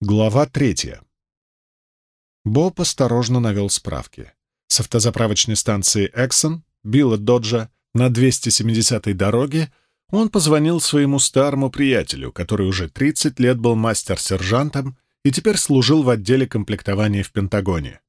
Глава третья. Боб осторожно навел справки. С автозаправочной станции «Эксон» Билла Доджа на 270-й дороге он позвонил своему старому приятелю, который уже 30 лет был мастер-сержантом и теперь служил в отделе комплектования в Пентагоне.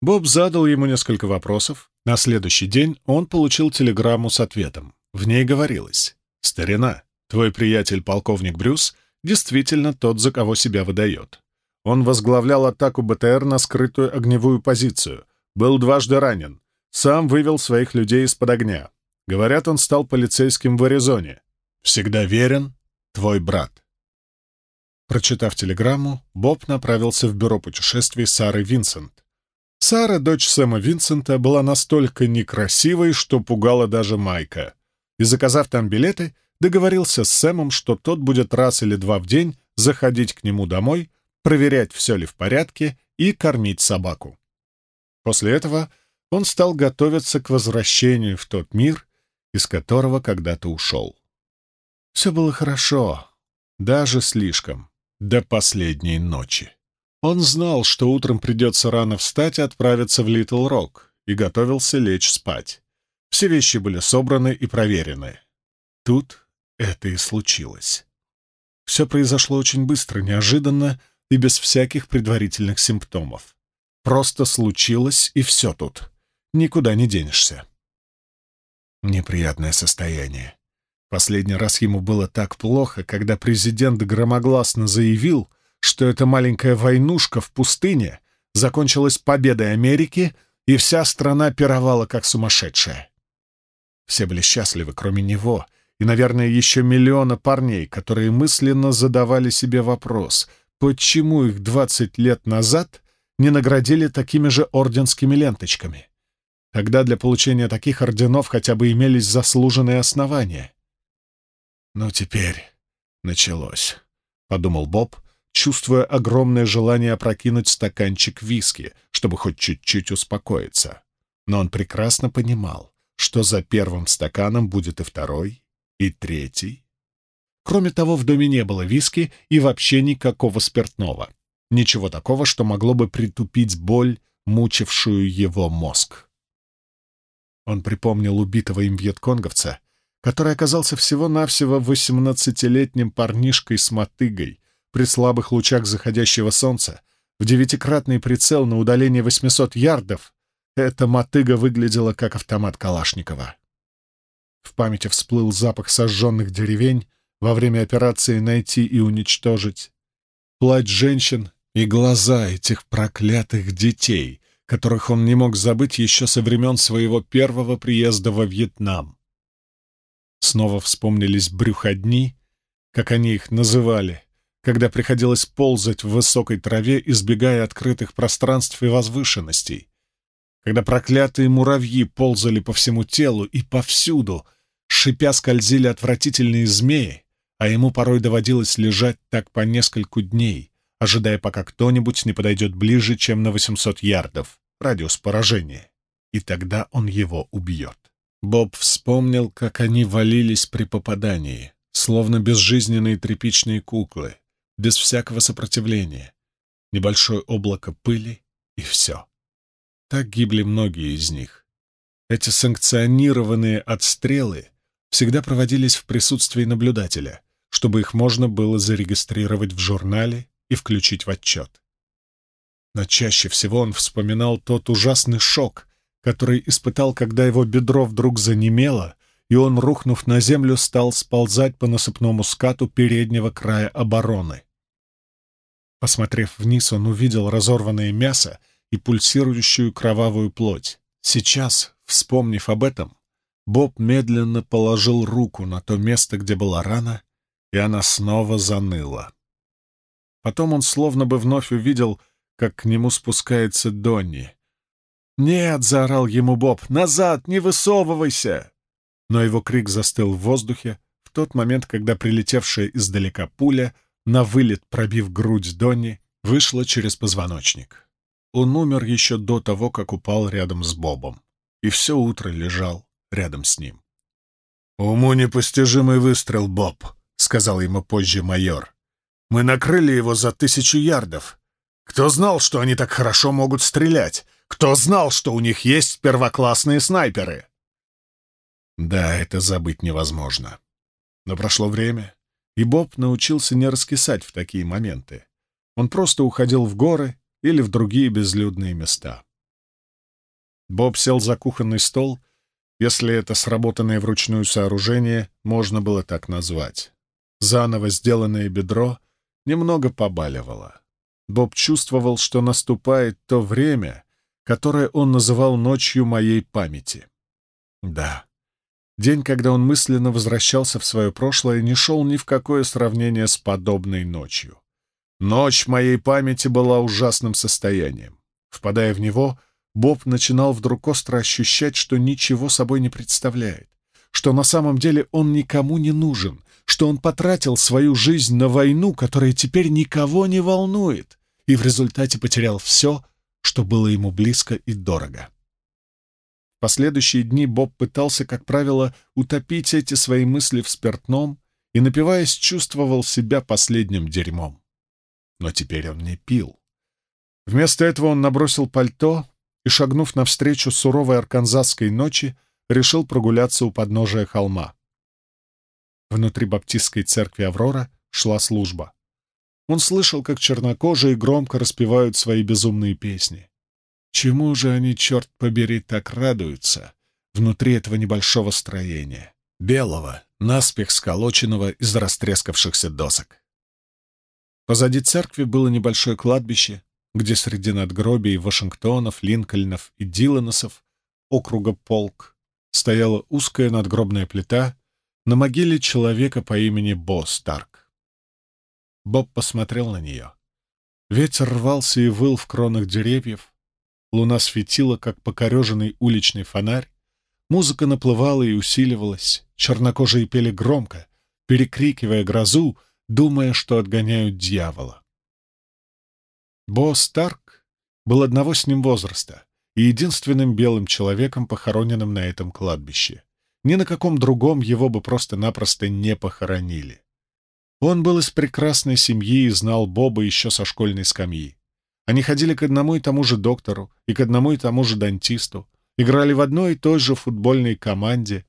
Боб задал ему несколько вопросов. На следующий день он получил телеграмму с ответом. В ней говорилось «Старина, твой приятель полковник Брюс действительно тот, за кого себя выдает. Он возглавлял атаку БТР на скрытую огневую позицию, был дважды ранен, сам вывел своих людей из-под огня. Говорят, он стал полицейским в Аризоне. Всегда верен, твой брат. Прочитав телеграмму, Боб направился в бюро путешествий Сары Винсент. Сара, дочь Сэма Винсента, была настолько некрасивой, что пугала даже Майка. И, заказав там билеты, договорился с Сэмом, что тот будет раз или два в день заходить к нему домой, проверять, все ли в порядке, и кормить собаку. После этого он стал готовиться к возвращению в тот мир, из которого когда-то ушел. Все было хорошо, даже слишком, до последней ночи. Он знал, что утром придется рано встать и отправиться в Литл Рок, и готовился лечь спать. Все вещи были собраны и проверены. Тут это и случилось. Все произошло очень быстро, неожиданно и без всяких предварительных симптомов. Просто случилось, и все тут. Никуда не денешься. Неприятное состояние. Последний раз ему было так плохо, когда президент громогласно заявил, что эта маленькая войнушка в пустыне закончилась победой Америки, и вся страна пировала как сумасшедшая. Все были счастливы, кроме него, и, наверное, еще миллиона парней, которые мысленно задавали себе вопрос, почему их 20 лет назад не наградили такими же орденскими ленточками. Тогда для получения таких орденов хотя бы имелись заслуженные основания. «Ну, теперь началось», — подумал Боб, чувствуя огромное желание опрокинуть стаканчик виски, чтобы хоть чуть-чуть успокоиться. Но он прекрасно понимал, что за первым стаканом будет и второй, и третий. Кроме того, в доме не было виски и вообще никакого спиртного. Ничего такого, что могло бы притупить боль, мучившую его мозг. Он припомнил убитого им вьетконговца, который оказался всего-навсего восемнадцатилетним парнишкой с мотыгой при слабых лучах заходящего солнца, в девятикратный прицел на удаление 800 ярдов. Эта мотыга выглядела как автомат Калашникова. В памяти всплыл запах сожженных деревень во время операции «Найти и уничтожить», плач женщин и глаза этих проклятых детей, которых он не мог забыть еще со времен своего первого приезда во Вьетнам. Снова вспомнились брюходни, как они их называли, когда приходилось ползать в высокой траве, избегая открытых пространств и возвышенностей, когда проклятые муравьи ползали по всему телу и повсюду, шипя скользили отвратительные змеи, а ему порой доводилось лежать так по нескольку дней, ожидая, пока кто-нибудь не подойдет ближе, чем на 800 ярдов, радиус поражения, и тогда он его убьет. Боб вспомнил, как они валились при попадании, словно безжизненные тряпичные куклы, без всякого сопротивления. Небольшое облако пыли — и все. Так гибли многие из них. Эти санкционированные отстрелы всегда проводились в присутствии наблюдателя, чтобы их можно было зарегистрировать в журнале и включить в отчет. Но чаще всего он вспоминал тот ужасный шок, который испытал, когда его бедро вдруг занемело, и он, рухнув на землю, стал сползать по насыпному скату переднего края обороны. Посмотрев вниз, он увидел разорванное мясо и пульсирующую кровавую плоть. Сейчас, вспомнив об этом, Боб медленно положил руку на то место, где была рана, и она снова заныла. Потом он словно бы вновь увидел, как к нему спускается Донни. «Нет!» — заорал ему Боб. «Назад! Не высовывайся!» Но его крик застыл в воздухе в тот момент, когда прилетевшая издалека пуля, на вылет пробив грудь Донни, вышла через позвоночник. Он умер еще до того, как упал рядом с Бобом, и все утро лежал, рядом с ним. «Уму непостижимый выстрел, Боб», — сказал ему позже майор. Мы накрыли его за тысячу ярдов. Кто знал, что они так хорошо могут стрелять? Кто знал, что у них есть первоклассные снайперы?» Да, это забыть невозможно. Но прошло время, и Боб научился не раскисать в такие моменты. Он просто уходил в горы или в другие безлюдные места. Боб сел за кухонный стол, если это сработанное вручную сооружение можно было так назвать. Заново сделанное бедро немного побаливало. Боб чувствовал, что наступает то время, которое он называл ночью моей памяти. Да, день, когда он мысленно возвращался в свое прошлое, не шел ни в какое сравнение с подобной ночью. Ночь моей памяти была ужасным состоянием. Впадая в него, Боб начинал вдруг остро ощущать, что ничего собой не представляет, что на самом деле он никому не нужен, что он потратил свою жизнь на войну, которая теперь никого не волнует, и в результате потерял все, что было ему близко и дорого. В последующие дни Боб пытался, как правило, утопить эти свои мысли в спиртном и, напиваясь, чувствовал себя последним дерьмом. Но теперь он не пил. Вместо этого он набросил пальто, и, шагнув навстречу суровой арканзасской ночи, решил прогуляться у подножия холма. Внутри баптистской церкви Аврора шла служба. Он слышал, как чернокожие громко распевают свои безумные песни. Чему же они, черт побери, так радуются внутри этого небольшого строения, белого, наспех сколоченного из растрескавшихся досок? Позади церкви было небольшое кладбище, где среди надгробий Вашингтонов, Линкольнов и Диланосов округа Полк стояла узкая надгробная плита на могиле человека по имени Бо Старк. Боб посмотрел на нее. Ветер рвался и выл в кронах деревьев, луна светила, как покореженный уличный фонарь, музыка наплывала и усиливалась, чернокожие пели громко, перекрикивая грозу, думая, что отгоняют дьявола. Бо Старк был одного с ним возраста и единственным белым человеком, похороненным на этом кладбище. Ни на каком другом его бы просто-напросто не похоронили. Он был из прекрасной семьи и знал Боба еще со школьной скамьи. Они ходили к одному и тому же доктору и к одному и тому же дантисту, играли в одной и той же футбольной команде,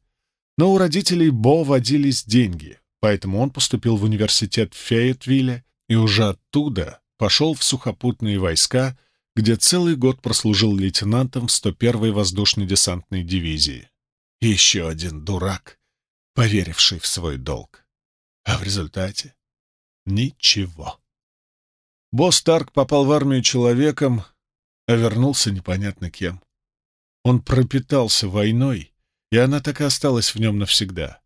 но у родителей Бо водились деньги, поэтому он поступил в университет в Фейетвилле и уже оттуда пошел в сухопутные войска, где целый год прослужил лейтенантом в 101-й воздушно-десантной дивизии. Еще один дурак, поверивший в свой долг. А в результате — ничего. Босс Тарк попал в армию человеком, а вернулся непонятно кем. Он пропитался войной, и она так и осталась в нем навсегда.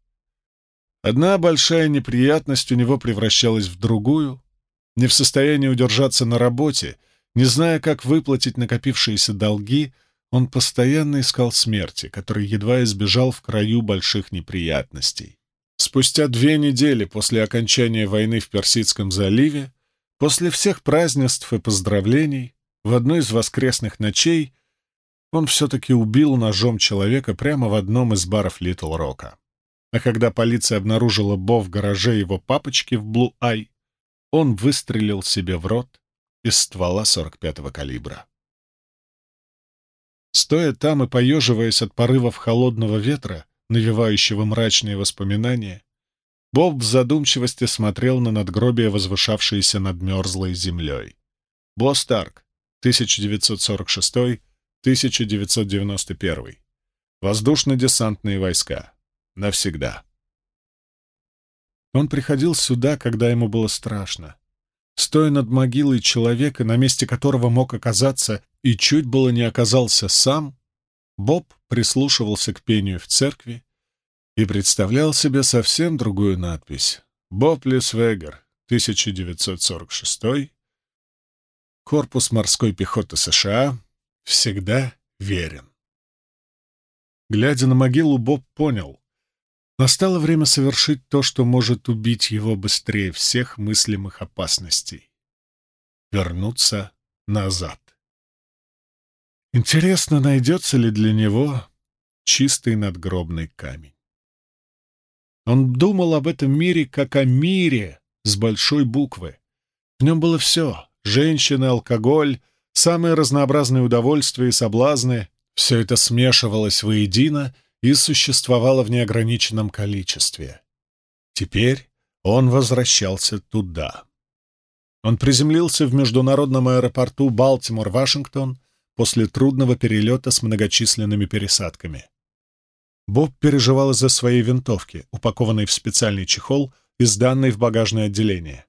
Одна большая неприятность у него превращалась в другую, не в состоянии удержаться на работе, не зная, как выплатить накопившиеся долги, он постоянно искал смерти, который едва избежал в краю больших неприятностей. Спустя две недели после окончания войны в Персидском заливе, после всех празднеств и поздравлений, в одну из воскресных ночей он все-таки убил ножом человека прямо в одном из баров Литл Рока. А когда полиция обнаружила Бо в гараже его папочки в Блу-Ай, он выстрелил себе в рот из ствола 45-го калибра. Стоя там и поеживаясь от порывов холодного ветра, навевающего мрачные воспоминания, Боб в задумчивости смотрел на надгробие, возвышавшееся над мерзлой землей. Бо Старк, 1946-1991. Воздушно-десантные войска. Навсегда. Он приходил сюда, когда ему было страшно. Стоя над могилой человека, на месте которого мог оказаться и чуть было не оказался сам, Боб прислушивался к пению в церкви и представлял себе совсем другую надпись. «Боб Лесвегер, 1946 Корпус морской пехоты США всегда верен». Глядя на могилу, Боб понял, Настало время совершить то, что может убить его быстрее всех мыслимых опасностей. Вернуться назад. Интересно, найдется ли для него чистый надгробный камень. Он думал об этом мире как о мире с большой буквы, В нем было все — женщины, алкоголь, самые разнообразные удовольствия и соблазны. Все это смешивалось воедино и существовало в неограниченном количестве. Теперь он возвращался туда. Он приземлился в международном аэропорту Балтимор-Вашингтон после трудного перелета с многочисленными пересадками. Боб переживал из-за своей винтовки, упакованной в специальный чехол и сданной в багажное отделение.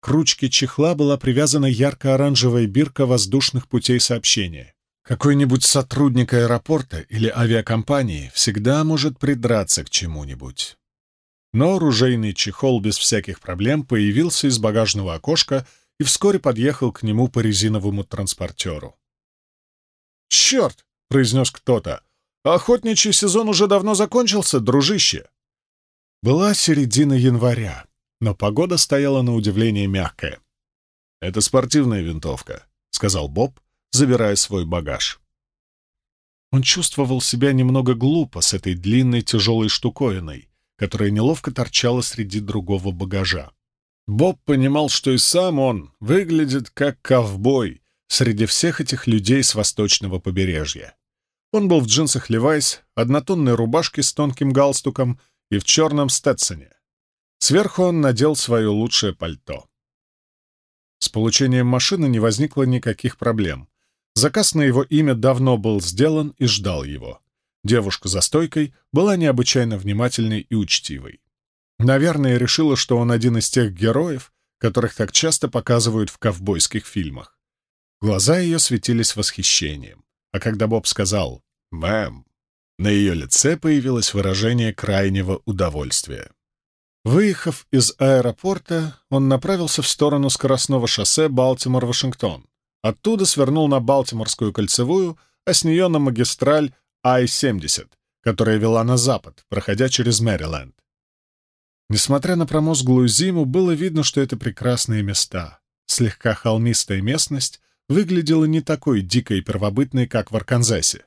К ручке чехла была привязана ярко-оранжевая бирка воздушных путей сообщения. Какой-нибудь сотрудник аэропорта или авиакомпании всегда может придраться к чему-нибудь. Но оружейный чехол без всяких проблем появился из багажного окошка и вскоре подъехал к нему по резиновому транспортеру. «Черт!» — произнес кто-то. «Охотничий сезон уже давно закончился, дружище!» Была середина января, но погода стояла на удивление мягкая. «Это спортивная винтовка», — сказал Боб, забирая свой багаж. Он чувствовал себя немного глупо с этой длинной тяжелой штуковиной, которая неловко торчала среди другого багажа. Боб понимал, что и сам он выглядит как ковбой среди всех этих людей с восточного побережья. Он был в джинсах Левайс, однотонной рубашке с тонким галстуком и в черном стетсоне. Сверху он надел свое лучшее пальто. С получением машины не возникло никаких проблем. Заказ на его имя давно был сделан и ждал его. Девушка за стойкой была необычайно внимательной и учтивой. Наверное, решила, что он один из тех героев, которых так часто показывают в ковбойских фильмах. Глаза ее светились восхищением. А когда Боб сказал «Мэм», на ее лице появилось выражение крайнего удовольствия. Выехав из аэропорта, он направился в сторону скоростного шоссе Балтимор-Вашингтон. Оттуда свернул на Балтиморскую кольцевую, а с нее на магистраль I-70, которая вела на запад, проходя через Мэриленд. Несмотря на промозглую зиму, было видно, что это прекрасные места. Слегка холмистая местность выглядела не такой дикой и первобытной, как в Арканзасе.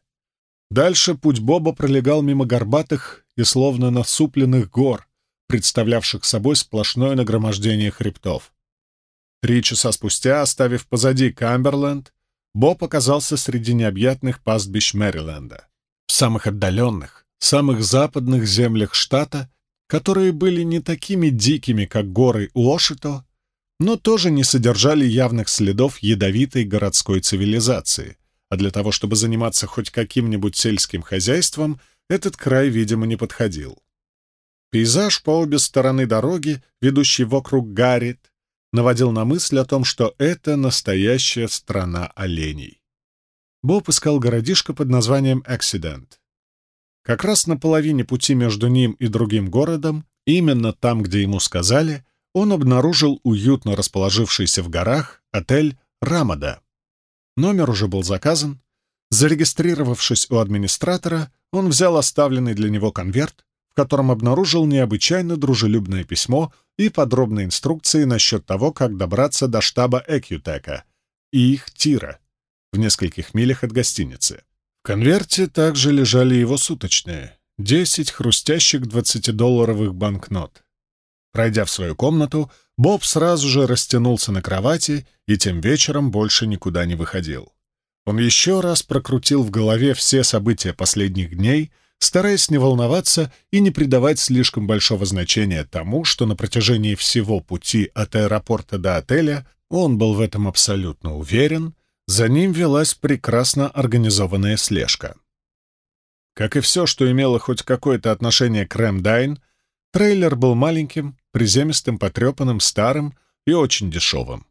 Дальше путь Боба пролегал мимо горбатых и словно насупленных гор, представлявших собой сплошное нагромождение хребтов. Три часа спустя, оставив позади Камберленд, Боб оказался среди необъятных пастбищ Мэриленда в самых отдаленных, самых западных землях штата, которые были не такими дикими, как горы Уошито, но тоже не содержали явных следов ядовитой городской цивилизации, а для того, чтобы заниматься хоть каким-нибудь сельским хозяйством, этот край, видимо, не подходил. Пейзаж по обе стороны дороги, ведущий вокруг Гаррит, наводил на мысль о том, что это настоящая страна оленей. Боб искал городишко под названием Accident. Как раз на половине пути между ним и другим городом, именно там, где ему сказали, он обнаружил уютно расположившийся в горах отель «Рамада». Номер уже был заказан. Зарегистрировавшись у администратора, он взял оставленный для него конверт, в котором обнаружил необычайно дружелюбное письмо и подробные инструкции насчет того, как добраться до штаба Экютека и их тира, в нескольких милях от гостиницы. В конверте также лежали его суточные — десять хрустящих двадцатидолларовых банкнот. Пройдя в свою комнату, Боб сразу же растянулся на кровати и тем вечером больше никуда не выходил. Он еще раз прокрутил в голове все события последних дней, стараясь не волноваться и не придавать слишком большого значения тому, что на протяжении всего пути от аэропорта до отеля он был в этом абсолютно уверен — за ним велась прекрасно организованная слежка. Как и все, что имело хоть какое-то отношение к Рэмдайн, трейлер был маленьким, приземистым, потрепанным, старым и очень дешевым.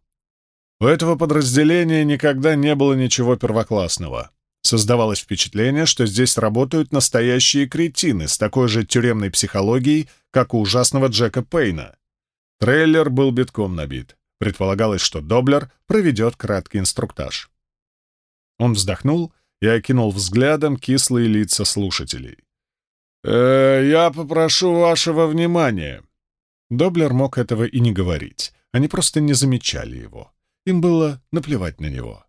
У этого подразделения никогда не было ничего первоклассного. Создавалось впечатление, что здесь работают настоящие кретины с такой же тюремной психологией, как у ужасного Джека Пейна. Трейлер был битком набит. Предполагалось, что Доблер проведет краткий инструктаж. Он вздохнул и окинул взглядом кислые лица слушателей. «Э, «Я попрошу вашего внимания». Доблер мог этого и не говорить. Они просто не замечали его. Им было наплевать на него.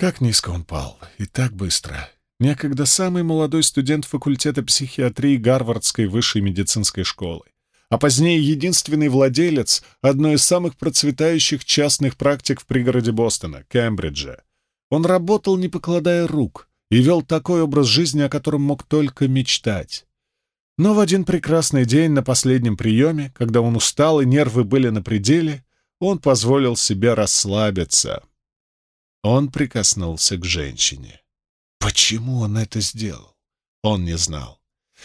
Как низко он пал, и так быстро. Некогда самый молодой студент факультета психиатрии Гарвардской высшей медицинской школы а позднее единственный владелец одной из самых процветающих частных практик в пригороде Бостона, Кембриджа. Он работал, не покладая рук, и вел такой образ жизни, о котором мог только мечтать. Но в один прекрасный день на последнем приеме, когда он устал и нервы были на пределе, он позволил себе расслабиться. Он прикоснулся к женщине. Почему он это сделал? Он не знал.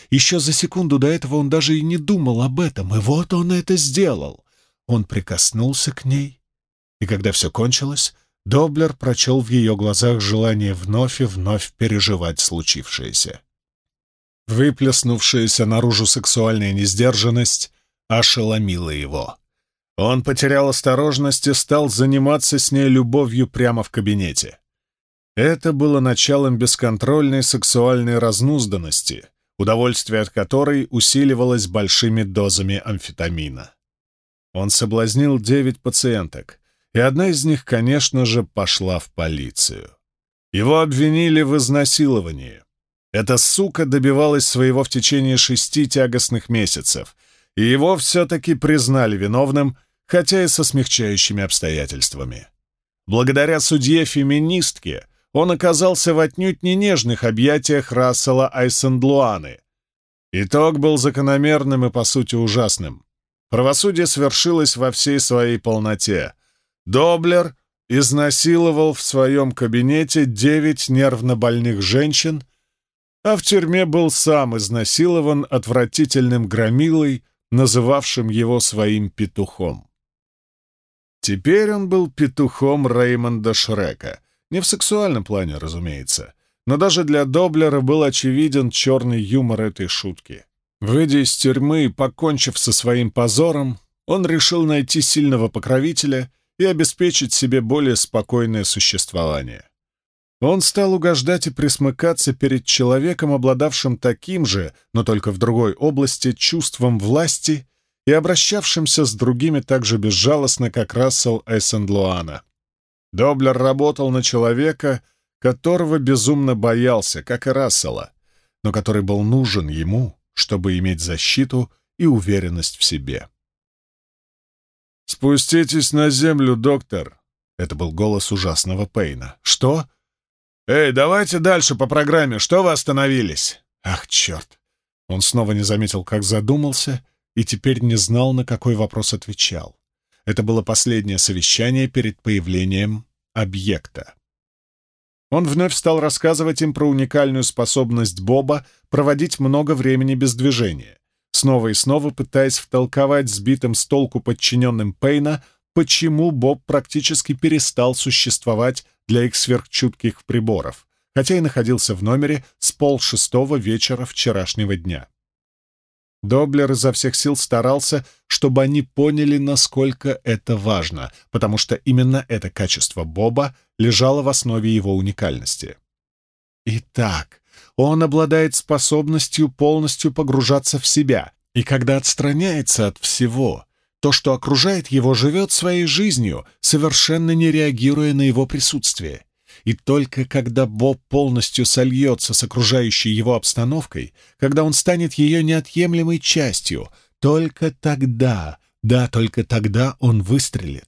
Еще за секунду до этого он даже и не думал об этом, и вот он это сделал. Он прикоснулся к ней, и когда все кончилось, Доблер прочел в ее глазах желание вновь и вновь переживать случившееся. Выплеснувшаяся наружу сексуальная несдержанность ошеломила его. Он потерял осторожность и стал заниматься с ней любовью прямо в кабинете. Это было началом бесконтрольной сексуальной разнузданности, удовольствие от которой усиливалось большими дозами амфетамина. Он соблазнил девять пациенток, и одна из них, конечно же, пошла в полицию. Его обвинили в изнасиловании. Эта сука добивалась своего в течение шести тягостных месяцев, и его все-таки признали виновным, хотя и со смягчающими обстоятельствами. Благодаря судье-феминистке он оказался в отнюдь не нежных объятиях Рассела Айсендлуаны. Итог был закономерным и, по сути, ужасным. Правосудие свершилось во всей своей полноте. Доблер изнасиловал в своем кабинете девять нервно больных женщин — а в тюрьме был сам изнасилован отвратительным громилой, называвшим его своим петухом. Теперь он был петухом Реймонда Шрека, не в сексуальном плане, разумеется, но даже для Доблера был очевиден черный юмор этой шутки. Выйдя из тюрьмы и покончив со своим позором, он решил найти сильного покровителя и обеспечить себе более спокойное существование. Он стал угождать и присмыкаться перед человеком, обладавшим таким же, но только в другой области, чувством власти и обращавшимся с другими так же безжалостно, как Рассел Эссендлуана. Доблер работал на человека, которого безумно боялся, как и Рассела, но который был нужен ему, чтобы иметь защиту и уверенность в себе. «Спуститесь на землю, доктор!» — это был голос ужасного Пейна. «Что?» «Эй, давайте дальше по программе. Что вы остановились?» «Ах, черт!» Он снова не заметил, как задумался, и теперь не знал, на какой вопрос отвечал. Это было последнее совещание перед появлением объекта. Он вновь стал рассказывать им про уникальную способность Боба проводить много времени без движения, снова и снова пытаясь втолковать сбитым с толку подчиненным Пейна, почему Боб практически перестал существовать для их сверхчутких приборов, хотя и находился в номере с полшестого вечера вчерашнего дня. Доблер изо всех сил старался, чтобы они поняли, насколько это важно, потому что именно это качество Боба лежало в основе его уникальности. Итак, он обладает способностью полностью погружаться в себя, и когда отстраняется от всего, то, что окружает его, живет своей жизнью, совершенно не реагируя на его присутствие. И только когда Боб полностью сольется с окружающей его обстановкой, когда он станет ее неотъемлемой частью, только тогда, да, только тогда он выстрелит.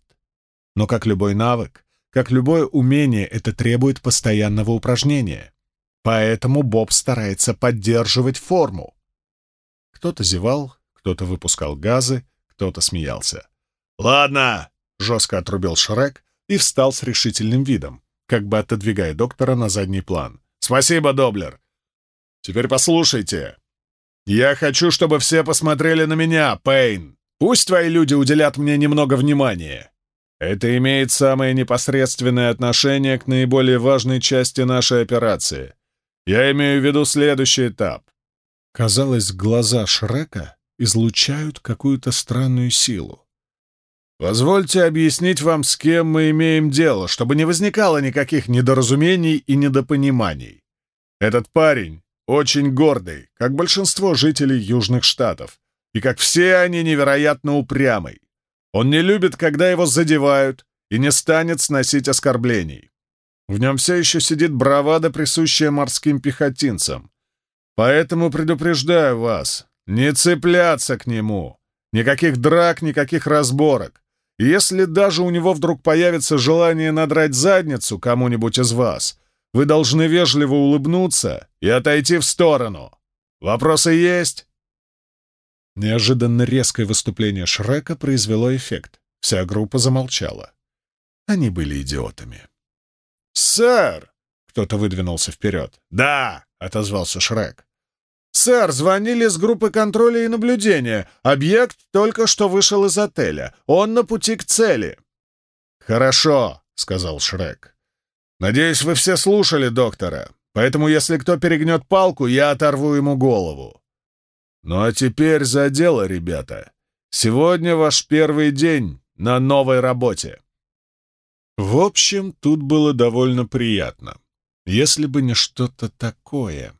Но как любой навык, как любое умение, это требует постоянного упражнения. Поэтому Боб старается поддерживать форму. Кто-то зевал, кто-то выпускал газы, кто-то смеялся. «Ладно!» — жестко отрубил Шрек и встал с решительным видом, как бы отодвигая доктора на задний план. «Спасибо, Доблер! Теперь послушайте. Я хочу, чтобы все посмотрели на меня, Пейн. Пусть твои люди уделят мне немного внимания. Это имеет самое непосредственное отношение к наиболее важной части нашей операции. Я имею в виду следующий этап». Казалось, глаза Шрека излучают какую-то странную силу. Позвольте объяснить вам, с кем мы имеем дело, чтобы не возникало никаких недоразумений и недопониманий. Этот парень очень гордый, как большинство жителей Южных Штатов, и как все они невероятно упрямый. Он не любит, когда его задевают, и не станет сносить оскорблений. В нем все еще сидит бравада, присущая морским пехотинцам. Поэтому предупреждаю вас, не цепляться к нему Никаких драк, никаких разборок. Если даже у него вдруг появится желание надрать задницу кому-нибудь из вас, вы должны вежливо улыбнуться и отойти в сторону. Вопросы есть?» Неожиданно резкое выступление Шрека произвело эффект. Вся группа замолчала. Они были идиотами. «Сэр!» — кто-то выдвинулся вперед. «Да!» — отозвался Шрек. «Сэр, звонили с группы контроля и наблюдения. Объект только что вышел из отеля. Он на пути к цели». «Хорошо», — сказал Шрек. «Надеюсь, вы все слушали доктора, поэтому если кто перегнет палку, я оторву ему голову. Ну а теперь за дело, ребята. Сегодня ваш первый день на новой работе». В общем, тут было довольно приятно, если бы не что-то такое.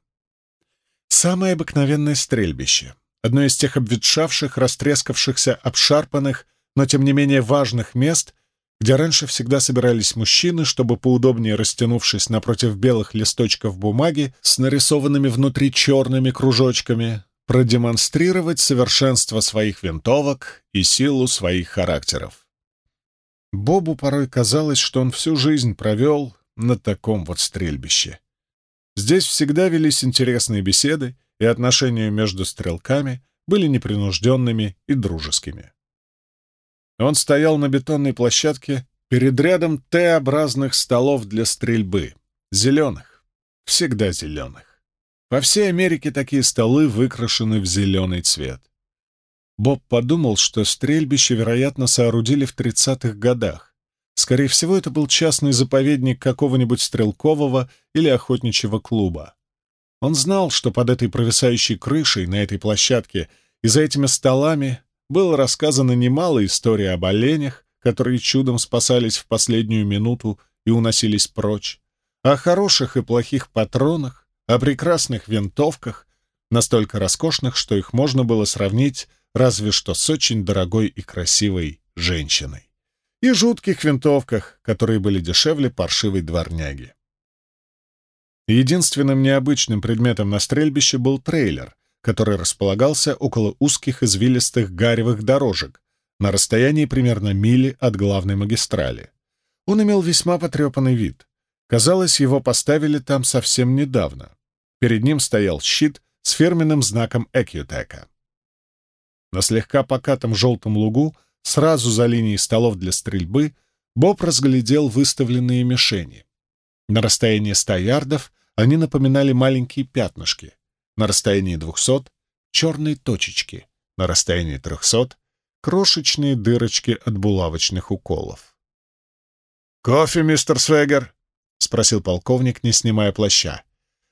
Самое обыкновенное стрельбище. Одно из тех обветшавших, растрескавшихся, обшарпанных, но тем не менее важных мест, где раньше всегда собирались мужчины, чтобы поудобнее растянувшись напротив белых листочков бумаги с нарисованными внутри черными кружочками, продемонстрировать совершенство своих винтовок и силу своих характеров. Бобу порой казалось, что он всю жизнь провел на таком вот стрельбище. Здесь всегда велись интересные беседы, и отношения между стрелками были непринужденными и дружескими. Он стоял на бетонной площадке перед рядом Т-образных столов для стрельбы, зеленых, всегда зеленых. По всей Америке такие столы выкрашены в зеленый цвет. Боб подумал, что стрельбище, вероятно, соорудили в 30-х годах, Скорее всего, это был частный заповедник какого-нибудь стрелкового или охотничьего клуба. Он знал, что под этой провисающей крышей на этой площадке и за этими столами было рассказано немало историй об оленях, которые чудом спасались в последнюю минуту и уносились прочь, о хороших и плохих патронах, о прекрасных винтовках, настолько роскошных, что их можно было сравнить разве что с очень дорогой и красивой женщиной и жутких винтовках, которые были дешевле паршивой дворняги. Единственным необычным предметом на стрельбище был трейлер, который располагался около узких извилистых гаревых дорожек на расстоянии примерно мили от главной магистрали. Он имел весьма потрепанный вид. Казалось, его поставили там совсем недавно. Перед ним стоял щит с фирменным знаком Экьютека. На слегка покатом желтом лугу Сразу за линией столов для стрельбы Боб разглядел выставленные мишени. На расстоянии ста ярдов они напоминали маленькие пятнышки, на расстоянии двухсот — черные точечки, на расстоянии трехсот — крошечные дырочки от булавочных уколов. «Кофе, мистер Свегер?» — спросил полковник, не снимая плаща.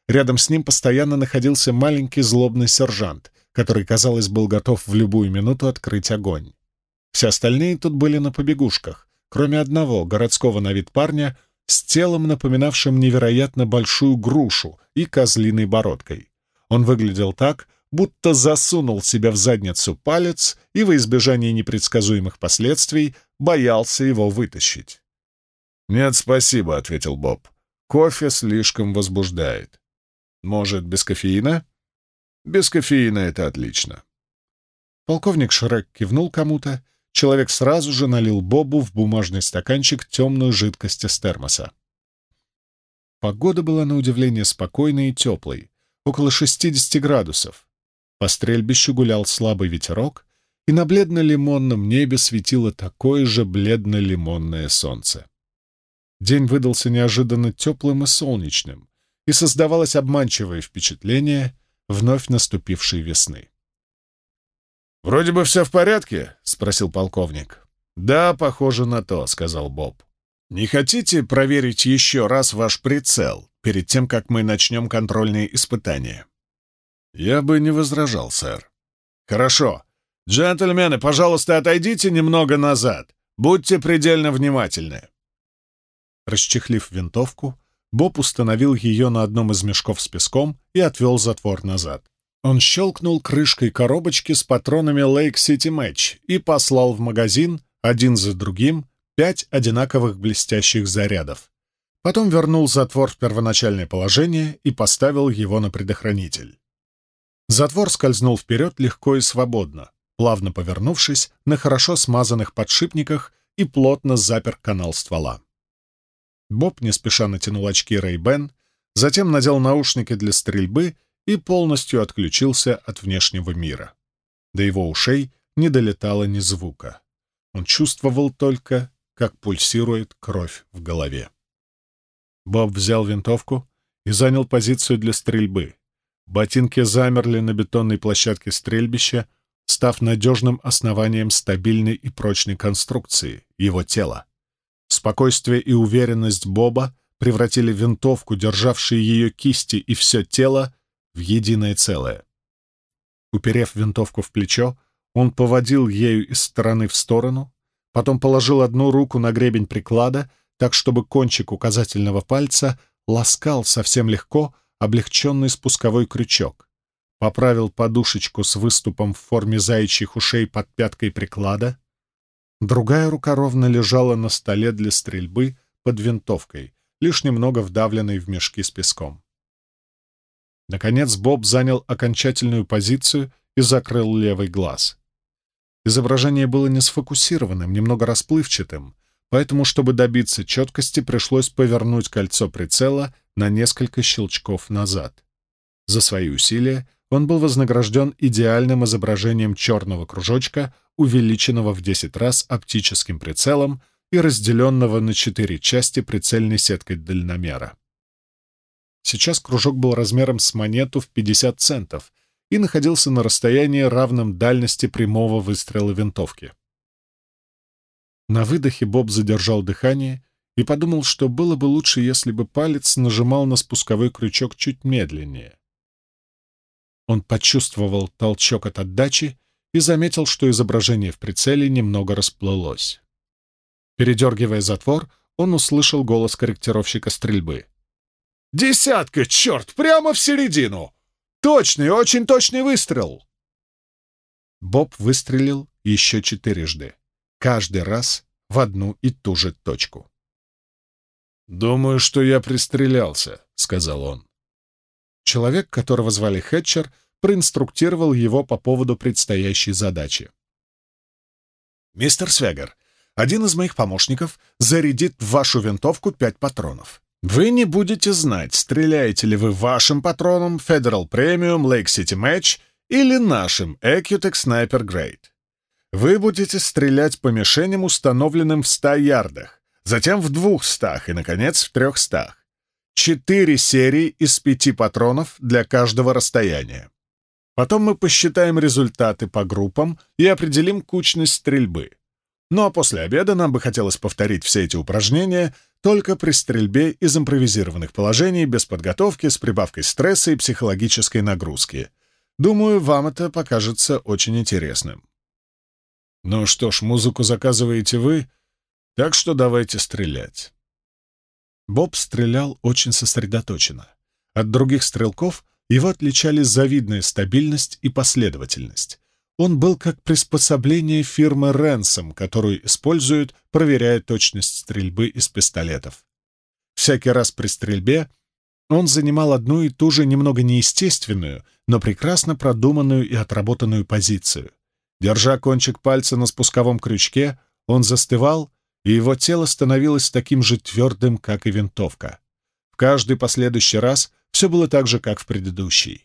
Рядом с ним постоянно находился маленький злобный сержант, который, казалось, был готов в любую минуту открыть огонь. Все остальные тут были на побегушках, кроме одного городского на вид парня с телом, напоминавшим невероятно большую грушу и козлиной бородкой. Он выглядел так, будто засунул себе в задницу палец и во избежание непредсказуемых последствий боялся его вытащить. «Нет, спасибо», — ответил Боб. «Кофе слишком возбуждает». «Может, без кофеина?» «Без кофеина это отлично». Полковник Шрек кивнул кому-то, человек сразу же налил Бобу в бумажный стаканчик темную жидкость из термоса. Погода была на удивление спокойной и теплой, около 60 градусов. По стрельбищу гулял слабый ветерок, и на бледно-лимонном небе светило такое же бледно-лимонное солнце. День выдался неожиданно теплым и солнечным, и создавалось обманчивое впечатление вновь наступившей весны. «Вроде бы все в порядке?» — спросил полковник. «Да, похоже на то», — сказал Боб. «Не хотите проверить еще раз ваш прицел перед тем, как мы начнем контрольные испытания?» «Я бы не возражал, сэр». «Хорошо. Джентльмены, пожалуйста, отойдите немного назад. Будьте предельно внимательны». Расчехлив винтовку, Боб установил ее на одном из мешков с песком и отвел затвор назад. Он щелкнул крышкой коробочки с патронами Lake City Match и послал в магазин, один за другим, пять одинаковых блестящих зарядов. Потом вернул затвор в первоначальное положение и поставил его на предохранитель. Затвор скользнул вперед легко и свободно. плавно повернувшись на хорошо смазанных подшипниках и плотно запер канал ствола. Боб не спеша натянул очки Ray-Ban, затем надел наушники для стрельбы и полностью отключился от внешнего мира. До его ушей не долетало ни звука. Он чувствовал только, как пульсирует кровь в голове. Боб взял винтовку и занял позицию для стрельбы. Ботинки замерли на бетонной площадке стрельбища, став надежным основанием стабильной и прочной конструкции его тела. Спокойствие и уверенность Боба превратили винтовку, державшие ее кисти и все тело, в единое целое. Уперев винтовку в плечо, он поводил ею из стороны в сторону, потом положил одну руку на гребень приклада, так чтобы кончик указательного пальца ласкал совсем легко облегченный спусковой крючок, поправил подушечку с выступом в форме заячьих ушей под пяткой приклада. Другая рука ровно лежала на столе для стрельбы под винтовкой, лишь немного вдавленной в мешки с песком. Наконец Боб занял окончательную позицию и закрыл левый глаз. Изображение было не сфокусированным, немного расплывчатым, поэтому, чтобы добиться четкости, пришлось повернуть кольцо прицела на несколько щелчков назад. За свои усилия он был вознагражден идеальным изображением черного кружочка, увеличенного в 10 раз оптическим прицелом и разделенного на четыре части прицельной сеткой дальномера. Сейчас кружок был размером с монету в 50 центов и находился на расстоянии, равном дальности прямого выстрела винтовки. На выдохе Боб задержал дыхание и подумал, что было бы лучше, если бы палец нажимал на спусковой крючок чуть медленнее. Он почувствовал толчок от отдачи и заметил, что изображение в прицеле немного расплылось. Передергивая затвор, он услышал голос корректировщика стрельбы. «Десятка, черт, прямо в середину! Точный, очень точный выстрел!» Боб выстрелил еще четырежды, каждый раз в одну и ту же точку. «Думаю, что я пристрелялся», — сказал он. Человек, которого звали Хэтчер, проинструктировал его по поводу предстоящей задачи. «Мистер Свегер, один из моих помощников зарядит в вашу винтовку пять патронов. Вы не будете знать, стреляете ли вы вашим патроном Federal Premium Lake City Match или нашим Acutec Sniper Grade. Вы будете стрелять по мишеням, установленным в 100 ярдах, затем в 200 и, наконец, в 300. Четыре серии из пяти патронов для каждого расстояния. Потом мы посчитаем результаты по группам и определим кучность стрельбы. Ну а после обеда нам бы хотелось повторить все эти упражнения только при стрельбе из импровизированных положений, без подготовки, с прибавкой стресса и психологической нагрузки. Думаю, вам это покажется очень интересным. Ну что ж, музыку заказываете вы, так что давайте стрелять. Боб стрелял очень сосредоточенно. От других стрелков его отличали завидная стабильность и последовательность. Он был как приспособление фирмы Ренсом, которую используют, проверяя точность стрельбы из пистолетов. Всякий раз при стрельбе он занимал одну и ту же немного неестественную, но прекрасно продуманную и отработанную позицию. Держа кончик пальца на спусковом крючке, он застывал, и его тело становилось таким же твердым, как и винтовка. В каждый последующий раз все было так же, как в предыдущий.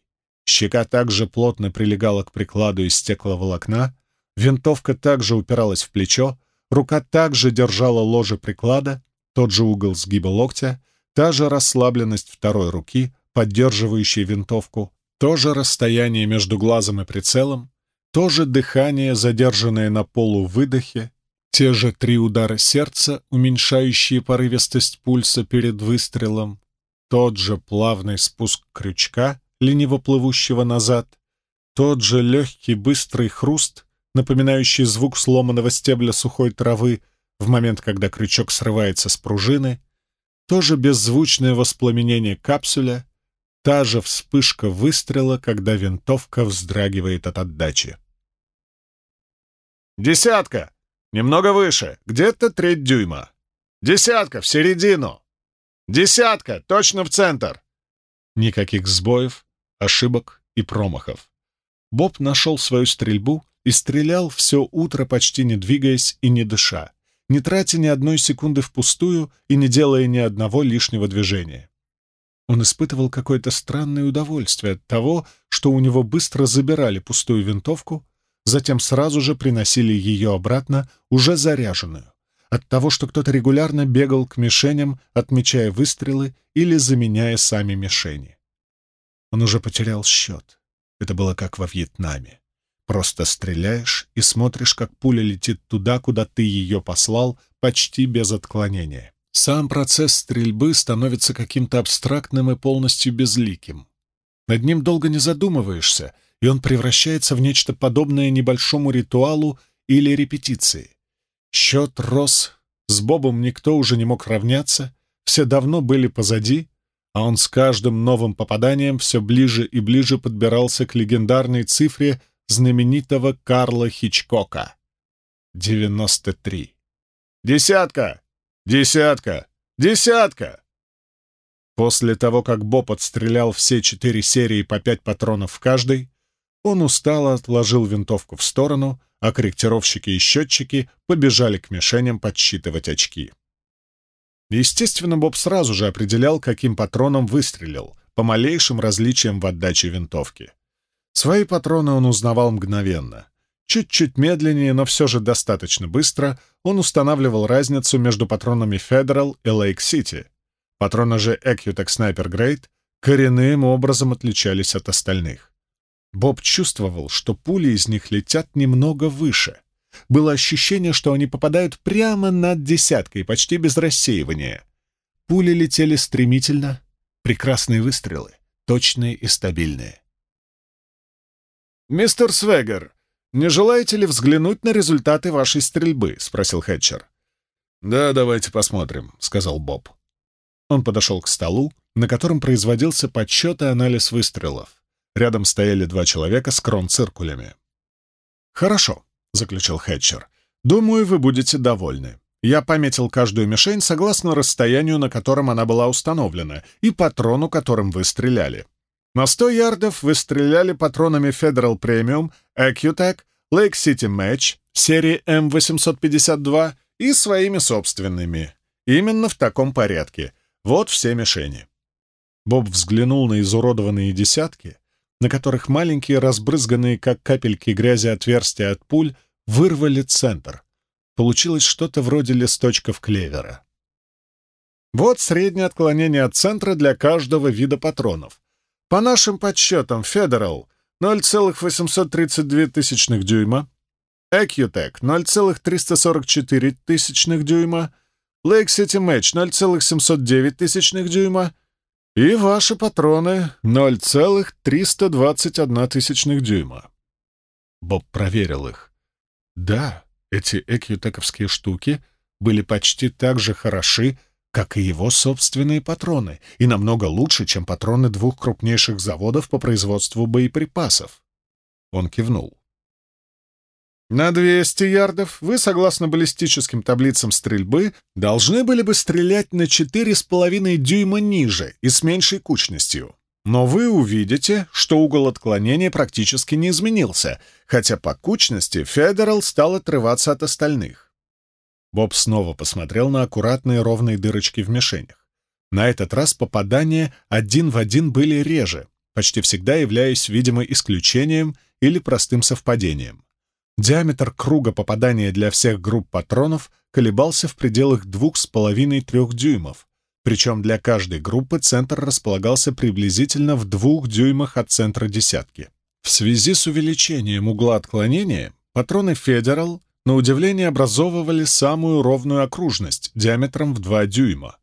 Щека также плотно прилегала к прикладу из стекловолокна, винтовка также упиралась в плечо, рука также держала ложе приклада, тот же угол сгиба локтя, та же расслабленность второй руки, поддерживающей винтовку, то же расстояние между глазом и прицелом, то же дыхание, задержанное на полу-выдохе, те же три удара сердца, уменьшающие порывистость пульса перед выстрелом, тот же плавный спуск крючка, лениво плывущего назад, тот же легкий быстрый хруст, напоминающий звук сломанного стебля сухой травы в момент, когда крючок срывается с пружины, то же беззвучное воспламенение капсуля, та же вспышка выстрела, когда винтовка вздрагивает от отдачи. «Десятка! Немного выше, где-то треть дюйма. Десятка в середину! Десятка! Точно в центр!» Никаких сбоев, ошибок и промахов. Боб нашел свою стрельбу и стрелял все утро, почти не двигаясь и не дыша, не тратя ни одной секунды впустую и не делая ни одного лишнего движения. Он испытывал какое-то странное удовольствие от того, что у него быстро забирали пустую винтовку, затем сразу же приносили ее обратно, уже заряженную, от того, что кто-то регулярно бегал к мишеням, отмечая выстрелы или заменяя сами мишени. Он уже потерял счет. Это было как во Вьетнаме. Просто стреляешь и смотришь, как пуля летит туда, куда ты ее послал, почти без отклонения. Сам процесс стрельбы становится каким-то абстрактным и полностью безликим. Над ним долго не задумываешься, и он превращается в нечто подобное небольшому ритуалу или репетиции. Счет рос, с Бобом никто уже не мог равняться, все давно были позади, а он с каждым новым попаданием все ближе и ближе подбирался к легендарной цифре знаменитого Карла Хичкока — 93. «Десятка! Десятка! Десятка!» После того, как Боб отстрелял все четыре серии по пять патронов в каждой, он устало отложил винтовку в сторону, а корректировщики и счетчики побежали к мишеням подсчитывать очки. Естественно, Боб сразу же определял, каким патроном выстрелил, по малейшим различиям в отдаче винтовки. Свои патроны он узнавал мгновенно. Чуть-чуть медленнее, но все же достаточно быстро он устанавливал разницу между патронами Federal и Lake City. Патроны же Acutec Sniper Grade коренным образом отличались от остальных. Боб чувствовал, что пули из них летят немного выше — было ощущение, что они попадают прямо над десяткой, почти без рассеивания. Пули летели стремительно, прекрасные выстрелы, точные и стабильные. «Мистер Свегер, не желаете ли взглянуть на результаты вашей стрельбы?» — спросил Хэтчер. «Да, давайте посмотрим», — сказал Боб. Он подошел к столу, на котором производился подсчет и анализ выстрелов. Рядом стояли два человека с крон-циркулями. «Хорошо», — заключил Хэтчер. «Думаю, вы будете довольны. Я пометил каждую мишень согласно расстоянию, на котором она была установлена, и патрону, которым вы стреляли. На 100 ярдов вы стреляли патронами Federal Premium, Acutec, Lake City Match, серии M852 и своими собственными. Именно в таком порядке. Вот все мишени». Боб взглянул на изуродованные десятки, на которых маленькие, разбрызганные, как капельки грязи отверстия от пуль, вырвали центр. Получилось что-то вроде листочков клевера. Вот среднее отклонение от центра для каждого вида патронов. По нашим подсчетам, Federal 0,832 тысячных дюйма, Acutec 0,344 тысячных дюйма, Lake City Match 0,709 тысячных дюйма и ваши патроны 0,321 тысячных дюйма. Боб проверил их. Да, эти экьютековские штуки были почти так же хороши, как и его собственные патроны, и намного лучше, чем патроны двух крупнейших заводов по производству боеприпасов. Он кивнул. На 200 ярдов вы, согласно баллистическим таблицам стрельбы, должны были бы стрелять на 4,5 дюйма ниже и с меньшей кучностью. Но вы увидите, что угол отклонения практически не изменился, хотя по кучности Федерал стал отрываться от остальных. Боб снова посмотрел на аккуратные ровные дырочки в мишенях. На этот раз попадания один в один были реже, почти всегда являясь, видимо, исключением или простым совпадением. Диаметр круга попадания для всех групп патронов колебался в пределах 2,5-3 дюймов, причем для каждой группы центр располагался приблизительно в двух дюймах от центра десятки. В связи с увеличением угла отклонения патроны Federal на удивление образовывали самую ровную окружность диаметром в 2 дюйма.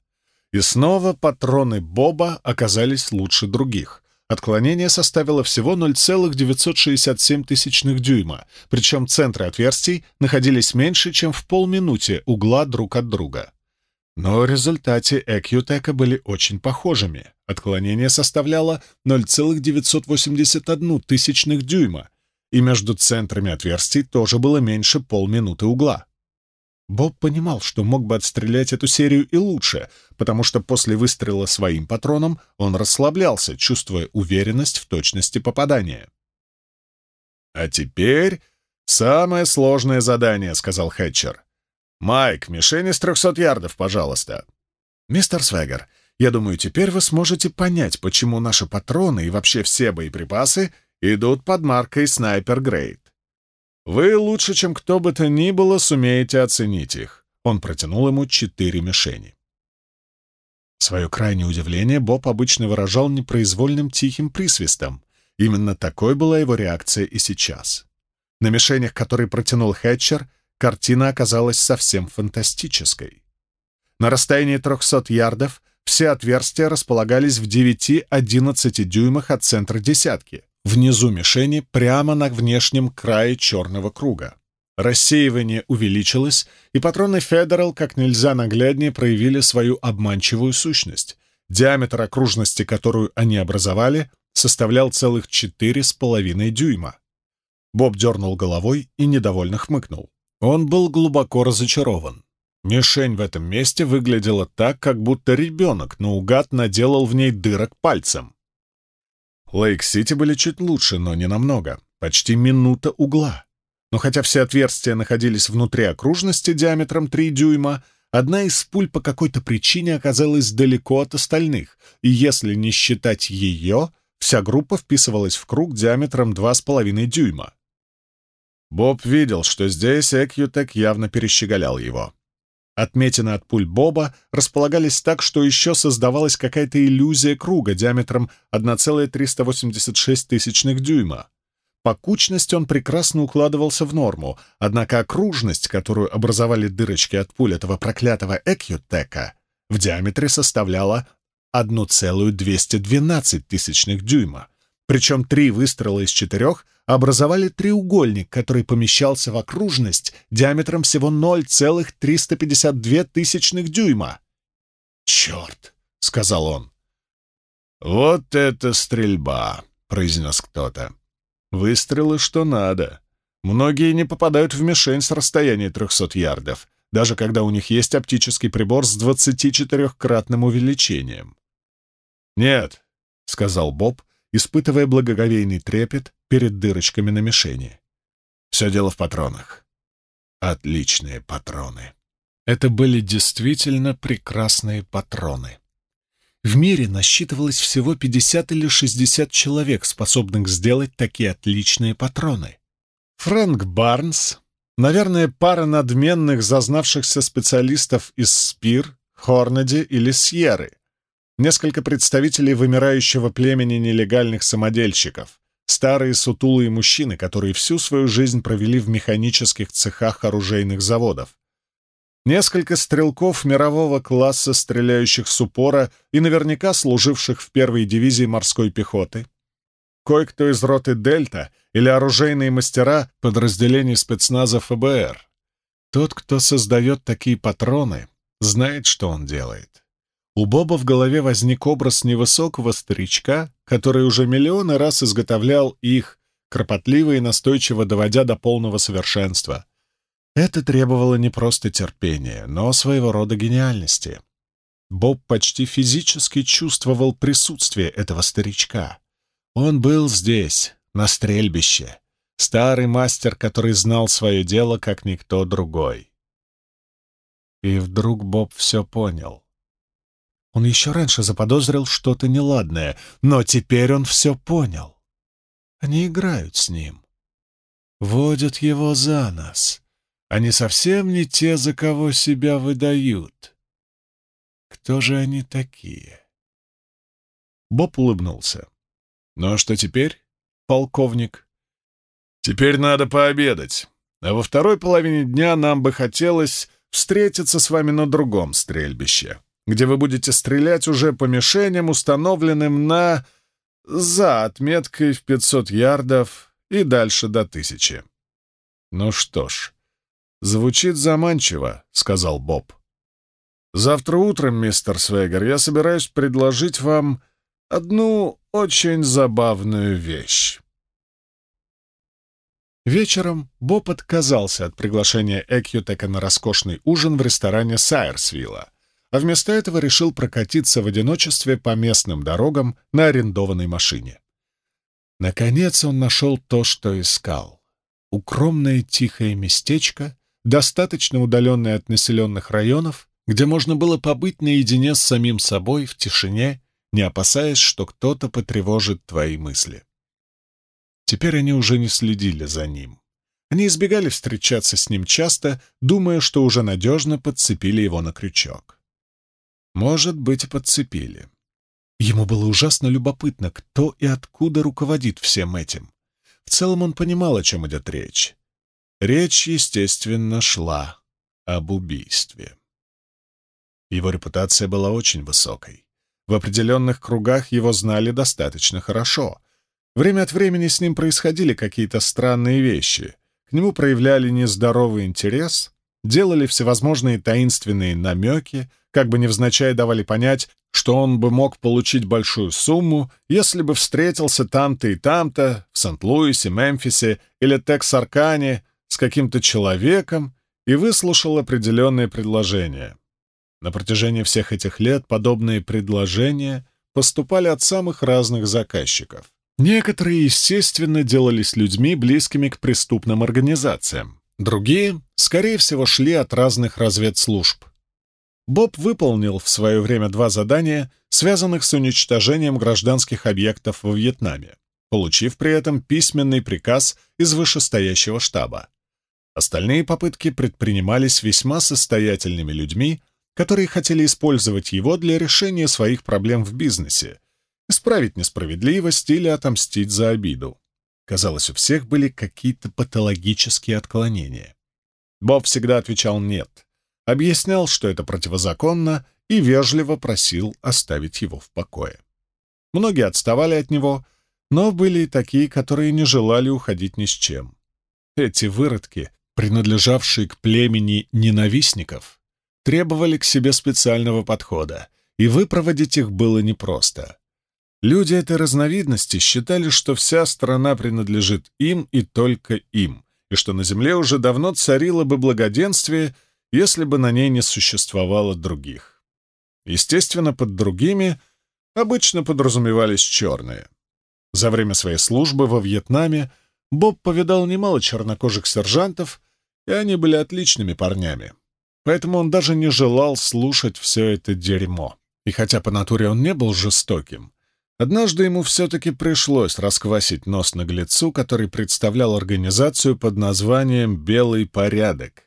И снова патроны Боба оказались лучше других, Отклонение составило всего 0,967 тысячных дюйма, причем центры отверстий находились меньше, чем в полминуте угла друг от друга. Но результаты Экьютека были очень похожими. Отклонение составляло 0,981 тысячных дюйма, и между центрами отверстий тоже было меньше полминуты угла. Боб понимал, что мог бы отстрелять эту серию и лучше, потому что после выстрела своим патроном он расслаблялся, чувствуя уверенность в точности попадания. «А теперь «Самое сложное задание», — сказал Хэтчер. «Майк, мишени с трехсот ярдов, пожалуйста». «Мистер Свегер, я думаю, теперь вы сможете понять, почему наши патроны и вообще все боеприпасы идут под маркой «Снайпер Грейд». Вы лучше, чем кто бы то ни было, сумеете оценить их». Он протянул ему четыре мишени. Свое крайнее удивление Боб обычно выражал непроизвольным тихим присвистом. Именно такой была его реакция и сейчас. На мишенях, которые протянул Хэтчер, картина оказалась совсем фантастической. На расстоянии 300 ярдов все отверстия располагались в 9-11 дюймах от центра десятки, внизу мишени прямо на внешнем крае черного круга. Рассеивание увеличилось, и патроны Федерал как нельзя нагляднее проявили свою обманчивую сущность. Диаметр окружности, которую они образовали, составлял целых четыре с половиной дюйма. Боб дернул головой и недовольно хмыкнул. Он был глубоко разочарован. Мишень в этом месте выглядела так, как будто ребенок наугад наделал в ней дырок пальцем. Лейк-Сити были чуть лучше, но не намного. Почти минута угла. Но хотя все отверстия находились внутри окружности диаметром 3 дюйма, одна из пуль по какой-то причине оказалась далеко от остальных, и если не считать ее, вся группа вписывалась в круг диаметром 2,5 дюйма. Боб видел, что здесь Экьютек явно перещеголял его. Отметины от пуль Боба располагались так, что еще создавалась какая-то иллюзия круга диаметром 1,386 дюйма. По кучности он прекрасно укладывался в норму, однако окружность, которую образовали дырочки от пуль этого проклятого Экьютека, в диаметре составляла 1,212 дюйма. Причем три выстрела из четырех образовали треугольник, который помещался в окружность диаметром всего 0,352 дюйма. «Черт!» — сказал он. «Вот это стрельба!» — произнес кто-то. Выстрелы что надо. Многие не попадают в мишень с расстояния 300 ярдов, даже когда у них есть оптический прибор с 24-кратным увеличением. «Нет», — сказал Боб, испытывая благоговейный трепет перед дырочками на мишени. «Все дело в патронах. Отличные патроны». Это были действительно прекрасные патроны. В мире насчитывалось всего 50 или 60 человек, способных сделать такие отличные патроны. Фрэнк Барнс, наверное, пара надменных зазнавшихся специалистов из Спир, Хорнеди или Сьерры, несколько представителей вымирающего племени нелегальных самодельщиков, старые сутулые мужчины, которые всю свою жизнь провели в механических цехах оружейных заводов, несколько стрелков мирового класса, стреляющих с упора и наверняка служивших в первой дивизии морской пехоты, кое-кто из роты «Дельта» или оружейные мастера подразделений спецназа ФБР. Тот, кто создает такие патроны, знает, что он делает. У Боба в голове возник образ невысокого старичка, который уже миллионы раз изготовлял их, кропотливо и настойчиво доводя до полного совершенства — это требовало не просто терпения, но своего рода гениальности. Боб почти физически чувствовал присутствие этого старичка. Он был здесь, на стрельбище, старый мастер, который знал свое дело, как никто другой. И вдруг Боб все понял. Он еще раньше заподозрил что-то неладное, но теперь он все понял. Они играют с ним, водят его за нос — они совсем не те, за кого себя выдают. Кто же они такие? Боб улыбнулся. «Ну а что теперь, полковник?» «Теперь надо пообедать. А во второй половине дня нам бы хотелось встретиться с вами на другом стрельбище, где вы будете стрелять уже по мишеням, установленным на... за отметкой в 500 ярдов и дальше до тысячи. Ну что ж, «Звучит заманчиво», — сказал Боб. «Завтра утром, мистер Свегер, я собираюсь предложить вам одну очень забавную вещь». Вечером Боб отказался от приглашения Экьютека на роскошный ужин в ресторане Сайерсвилла, а вместо этого решил прокатиться в одиночестве по местным дорогам на арендованной машине. Наконец он нашел то, что искал. укромное тихое местечко, достаточно удаленное от населенных районов, где можно было побыть наедине с самим собой в тишине, не опасаясь, что кто-то потревожит твои мысли. Теперь они уже не следили за ним. Они избегали встречаться с ним часто, думая, что уже надежно подцепили его на крючок. Может быть, подцепили. Ему было ужасно любопытно, кто и откуда руководит всем этим. В целом он понимал, о чем идет речь. Речь, естественно, шла об убийстве. Его репутация была очень высокой. В определенных кругах его знали достаточно хорошо. Время от времени с ним происходили какие-то странные вещи. К нему проявляли нездоровый интерес, делали всевозможные таинственные намеки, как бы невзначай давали понять, что он бы мог получить большую сумму, если бы встретился там-то и там-то, в Сент-Луисе, Мемфисе или Тексаркане с каким-то человеком и выслушал определенные предложения. На протяжении всех этих лет подобные предложения поступали от самых разных заказчиков. Некоторые, естественно, делались людьми, близкими к преступным организациям. Другие, скорее всего, шли от разных разведслужб. Боб выполнил в свое время два задания, связанных с уничтожением гражданских объектов во Вьетнаме, получив при этом письменный приказ из вышестоящего штаба. Остальные попытки предпринимались весьма состоятельными людьми, которые хотели использовать его для решения своих проблем в бизнесе, исправить несправедливость или отомстить за обиду. Казалось, у всех были какие-то патологические отклонения. Боб всегда отвечал «нет», объяснял, что это противозаконно, и вежливо просил оставить его в покое. Многие отставали от него, но были и такие, которые не желали уходить ни с чем. Эти выродки, принадлежавшие к племени ненавистников, требовали к себе специального подхода, и выпроводить их было непросто. Люди этой разновидности считали, что вся страна принадлежит им и только им, и что на земле уже давно царило бы благоденствие, если бы на ней не существовало других. Естественно, под другими обычно подразумевались черные. За время своей службы во Вьетнаме Боб повидал немало чернокожих сержантов, и они были отличными парнями поэтому он даже не желал слушать все это дерьмо. И хотя по натуре он не был жестоким, однажды ему все-таки пришлось расквасить нос наглецу, который представлял организацию под названием «Белый порядок».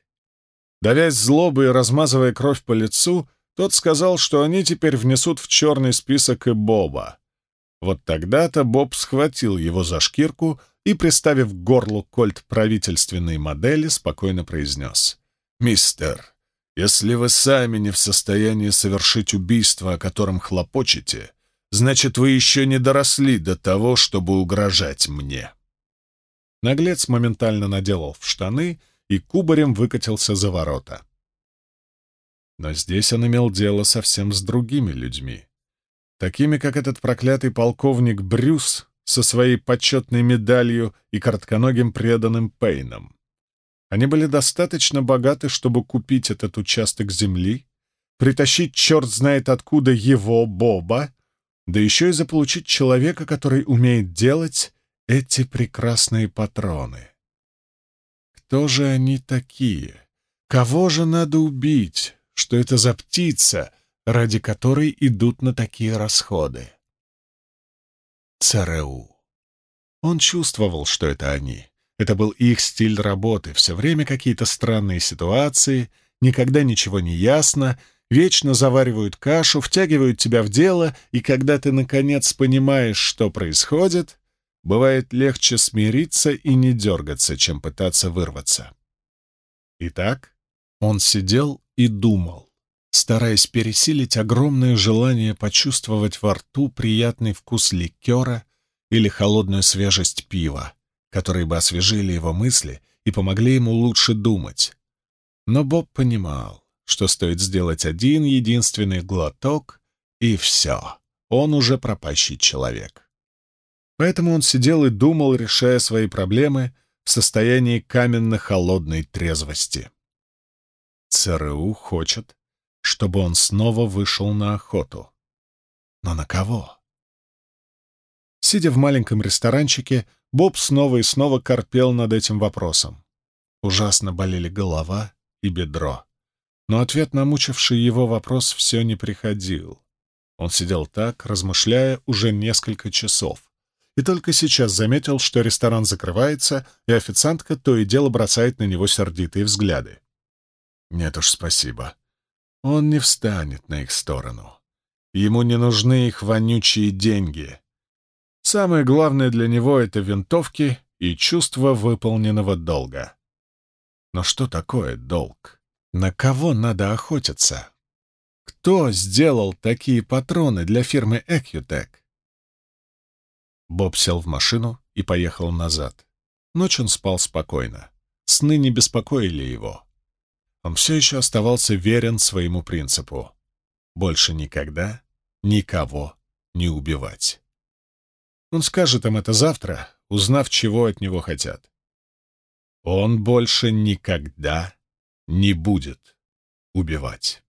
Давясь злобой и размазывая кровь по лицу, тот сказал, что они теперь внесут в черный список и Боба. Вот тогда-то Боб схватил его за шкирку и, приставив к горлу кольт правительственной модели, спокойно произнес. «Мистер, если вы сами не в состоянии совершить убийство, о котором хлопочете, значит, вы еще не доросли до того, чтобы угрожать мне». Наглец моментально наделал в штаны и кубарем выкатился за ворота. Но здесь он имел дело совсем с другими людьми, такими как этот проклятый полковник Брюс со своей почетной медалью и коротконогим преданным Пейном. Они были достаточно богаты, чтобы купить этот участок земли, притащить черт знает откуда его, Боба, да еще и заполучить человека, который умеет делать эти прекрасные патроны. Кто же они такие? Кого же надо убить? Что это за птица, ради которой идут на такие расходы? ЦРУ. Он чувствовал, что это они. Это был их стиль работы, все время какие-то странные ситуации, никогда ничего не ясно, вечно заваривают кашу, втягивают тебя в дело, и когда ты, наконец, понимаешь, что происходит, бывает легче смириться и не дергаться, чем пытаться вырваться. Итак, он сидел и думал, стараясь пересилить огромное желание почувствовать во рту приятный вкус ликера или холодную свежесть пива, которые бы освежили его мысли и помогли ему лучше думать. Но Боб понимал, что стоит сделать один единственный глоток, и все, он уже пропащий человек. Поэтому он сидел и думал, решая свои проблемы в состоянии каменно-холодной трезвости. ЦРУ хочет, чтобы он снова вышел на охоту. Но на кого? Сидя в маленьком ресторанчике, Боб снова и снова корпел над этим вопросом. Ужасно болели голова и бедро. Но ответ на мучивший его вопрос все не приходил. Он сидел так, размышляя уже несколько часов. И только сейчас заметил, что ресторан закрывается, и официантка то и дело бросает на него сердитые взгляды. Нет уж, спасибо. Он не встанет на их сторону. Ему не нужны их вонючие деньги. Самое главное для него — это винтовки и чувство выполненного долга. Но что такое долг? На кого надо охотиться? Кто сделал такие патроны для фирмы Экютек? Боб сел в машину и поехал назад. Ночь он спал спокойно. Сны не беспокоили его. Он все еще оставался верен своему принципу. Больше никогда никого не убивать. Он скажет им это завтра, узнав, чего от него хотят. Он больше никогда не будет убивать.